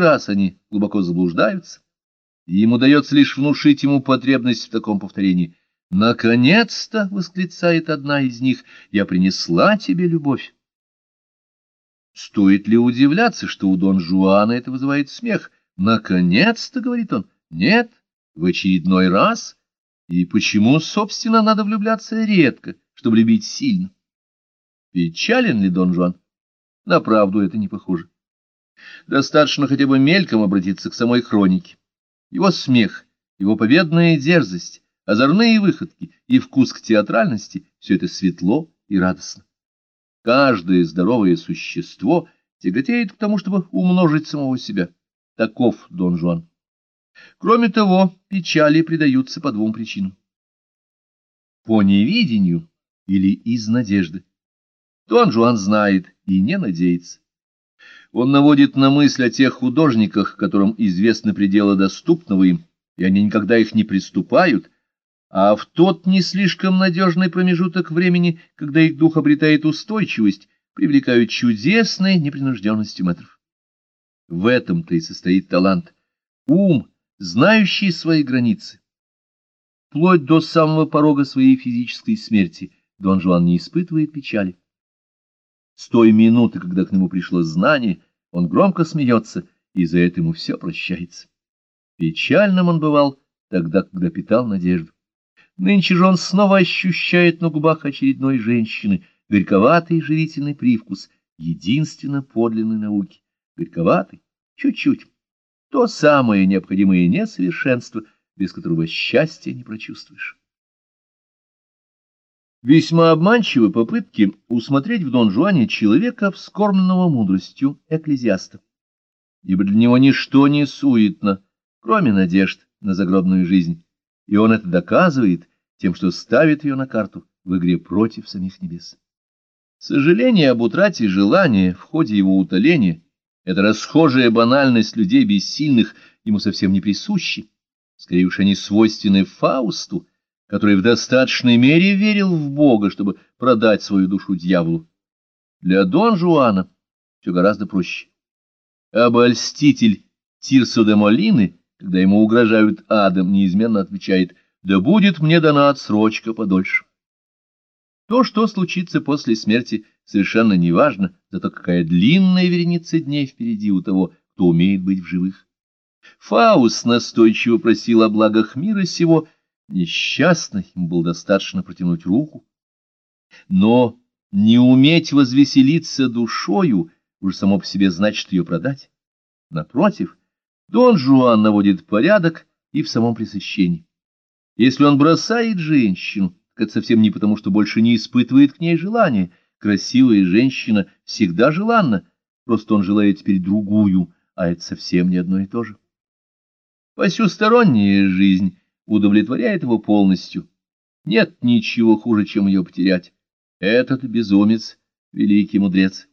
раз они глубоко заблуждаются, и им удается лишь внушить ему потребность в таком повторении. «Наконец-то!» — восклицает одна из них, — «я принесла тебе любовь». Стоит ли удивляться, что у Дон Жуана это вызывает смех? «Наконец-то!» — говорит он. «Нет, в очередной раз. И почему, собственно, надо влюбляться редко, чтобы любить сильно?» Печален ли Дон Жуан? На правду это не похоже. Достаточно хотя бы мельком обратиться к самой хронике. Его смех, его победная дерзость, озорные выходки и вкус к театральности — все это светло и радостно. Каждое здоровое существо тяготеет к тому, чтобы умножить самого себя. Таков Дон Жуан. Кроме того, печали предаются по двум причинам. По невидению или из надежды. Дон Жуан знает и не надеется. Он наводит на мысль о тех художниках, которым известны пределы доступного им, и они никогда их не приступают, а в тот не слишком надежный промежуток времени, когда их дух обретает устойчивость, привлекают чудесной непринужденностью метров. В этом-то и состоит талант. Ум, знающий свои границы. Вплоть до самого порога своей физической смерти Дон Жуан не испытывает печали. С той минуты, когда к нему пришло знание, он громко смеется, и за это ему все прощается. Печальным он бывал тогда, когда питал надежду. Нынче же он снова ощущает на губах очередной женщины горьковатый живительный привкус единственно подлинной науки. Горьковатый, чуть-чуть. То самое необходимое несовершенство, без которого счастья не прочувствуешь. Весьма обманчивы попытки усмотреть в Дон Жуане человека, вскормленного мудростью экклезиаста. Ибо для него ничто не суетно, кроме надежд на загробную жизнь, и он это доказывает тем, что ставит ее на карту в игре против самих небес. Сожаление об утрате желания в ходе его утоления, эта расхожая банальность людей бессильных, ему совсем не присущи, скорее уж они свойственны Фаусту, который в достаточной мере верил в Бога, чтобы продать свою душу дьяволу. Для Дон Жуана все гораздо проще. Обольститель Тирсо де Молины, когда ему угрожают адом, неизменно отвечает «Да будет мне дана отсрочка подольше». То, что случится после смерти, совершенно неважно, зато какая длинная вереница дней впереди у того, кто умеет быть в живых. Фауст настойчиво просил о благах мира сего, Несчастный, ему было достаточно протянуть руку. Но не уметь возвеселиться душою уже само по себе значит ее продать. Напротив, Дон Жуан наводит порядок и в самом пресыщении. Если он бросает женщину, это совсем не потому, что больше не испытывает к ней желания. Красивая женщина всегда желанна, просто он желает теперь другую, а это совсем не одно и то же. Посюсторонняя жизнь удовлетворяет его полностью. Нет ничего хуже, чем ее потерять. Этот безумец — великий мудрец.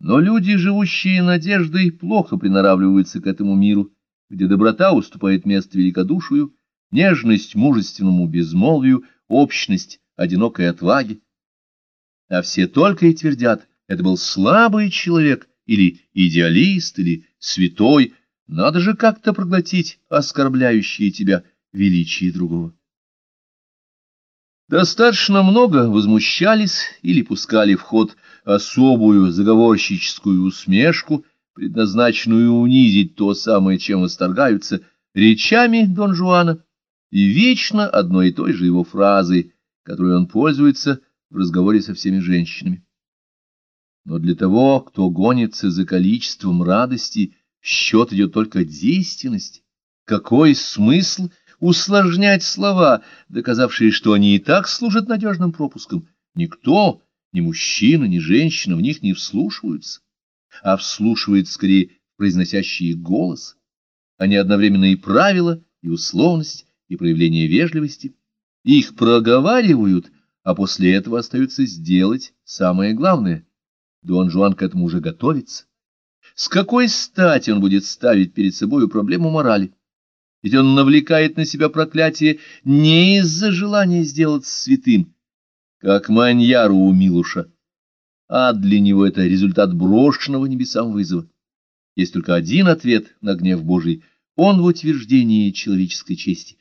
Но люди, живущие надеждой, плохо приноравливаются к этому миру, где доброта уступает место великодушию, нежность мужественному безмолвию, общность одинокой отваге. А все только и твердят, это был слабый человек, или идеалист, или святой, надо же как-то проглотить оскорбляющие тебя величие другого. Достаточно много возмущались или пускали в ход особую заговорщическую усмешку, предназначенную унизить то самое, чем восторгаются, речами Дон Жуана, и вечно одной и той же его фразой, которой он пользуется в разговоре со всеми женщинами. Но для того, кто гонится за количеством радости, счет идет только действенность. Какой смысл — усложнять слова, доказавшие, что они и так служат надежным пропуском. Никто, ни мужчина, ни женщина в них не вслушиваются, а вслушивается скорее произносящие голос. Они одновременно и правила, и условность, и проявление вежливости. Их проговаривают, а после этого остается сделать самое главное. Дон Жуан к этому уже готовится. С какой стати он будет ставить перед собой проблему морали? Ведь он навлекает на себя проклятие не из-за желания сделать святым, как маньяру у Милуша, а для него это результат брошенного небесам вызова. Есть только один ответ на гнев Божий — он в утверждении человеческой чести.